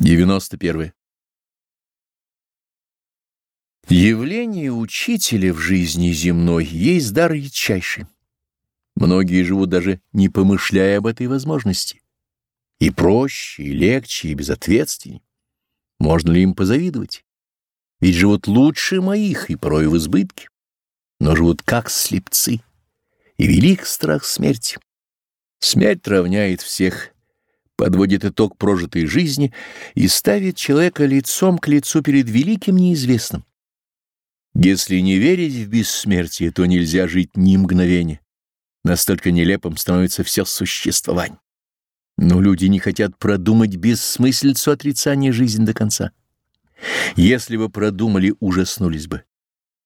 91. Явление учителя в жизни земной есть дар редчайший. Многие живут даже не помышляя об этой возможности. И проще, и легче, и безответственней. Можно ли им позавидовать? Ведь живут лучше моих и порой в избытке, но живут как слепцы. И велик страх смерти. Смерть равняет всех подводит итог прожитой жизни и ставит человека лицом к лицу перед великим неизвестным. Если не верить в бессмертие, то нельзя жить ни мгновения. Настолько нелепым становится все существование. Но люди не хотят продумать бессмыслицу отрицания жизни до конца. Если бы продумали, ужаснулись бы.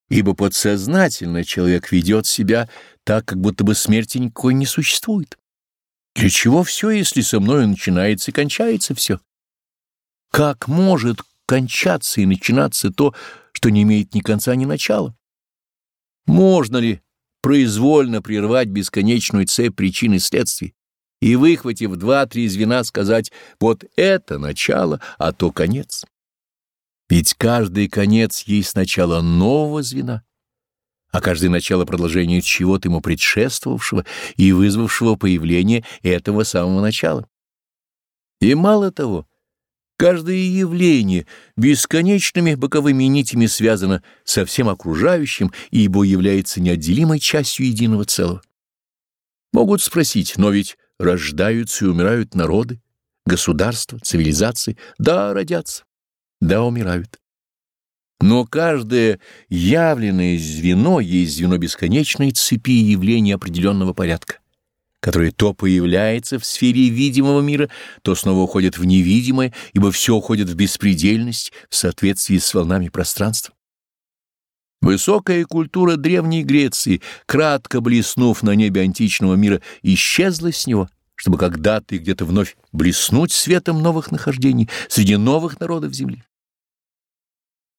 Ибо подсознательно человек ведет себя так, как будто бы смерти никакой не существует. Для чего все, если со мною начинается и кончается все? Как может кончаться и начинаться то, что не имеет ни конца, ни начала? Можно ли произвольно прервать бесконечную цепь причин и следствий и, выхватив два-три звена, сказать «вот это начало, а то конец»? Ведь каждый конец есть начало нового звена а каждое начало продолжения чего-то ему предшествовавшего и вызвавшего появление этого самого начала. И мало того, каждое явление бесконечными боковыми нитями связано со всем окружающим, ибо является неотделимой частью единого целого. Могут спросить, но ведь рождаются и умирают народы, государства, цивилизации, да, родятся, да, умирают. Но каждое явленное звено есть звено бесконечной цепи явлений определенного порядка, которое то появляется в сфере видимого мира, то снова уходит в невидимое, ибо все уходит в беспредельность в соответствии с волнами пространства. Высокая культура Древней Греции, кратко блеснув на небе античного мира, исчезла с него, чтобы когда-то и где-то вновь блеснуть светом новых нахождений среди новых народов Земли.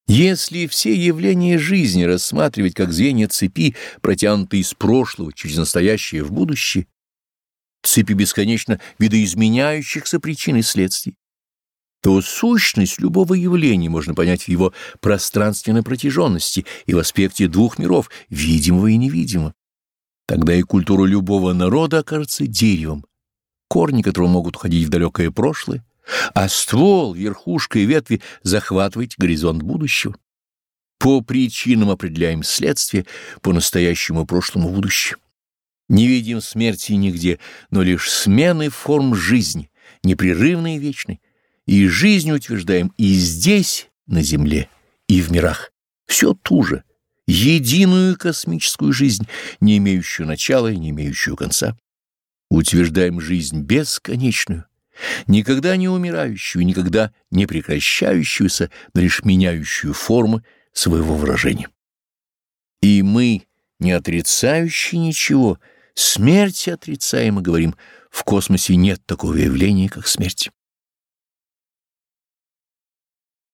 Если все явления жизни рассматривать как звенья цепи, протянутые из прошлого через настоящее в будущее, цепи бесконечно видоизменяющихся причин и следствий, то сущность любого явления можно понять в его пространственной протяженности и в аспекте двух миров, видимого и невидимого. Тогда и культура любого народа окажется деревом, корни которого могут уходить в далекое прошлое, а ствол, верхушка и ветви захватывать горизонт будущего. По причинам определяем следствие, по настоящему прошлому будущему. Не видим смерти нигде, но лишь смены форм жизни, непрерывной и вечной. И жизнь утверждаем и здесь, на земле, и в мирах. Все ту же, единую космическую жизнь, не имеющую начала и не имеющую конца. Утверждаем жизнь бесконечную, никогда не умирающую, никогда не прекращающуюся, но лишь меняющую формы своего выражения. И мы, не отрицающие ничего, смерти отрицаем и говорим, в космосе нет такого явления, как смерть.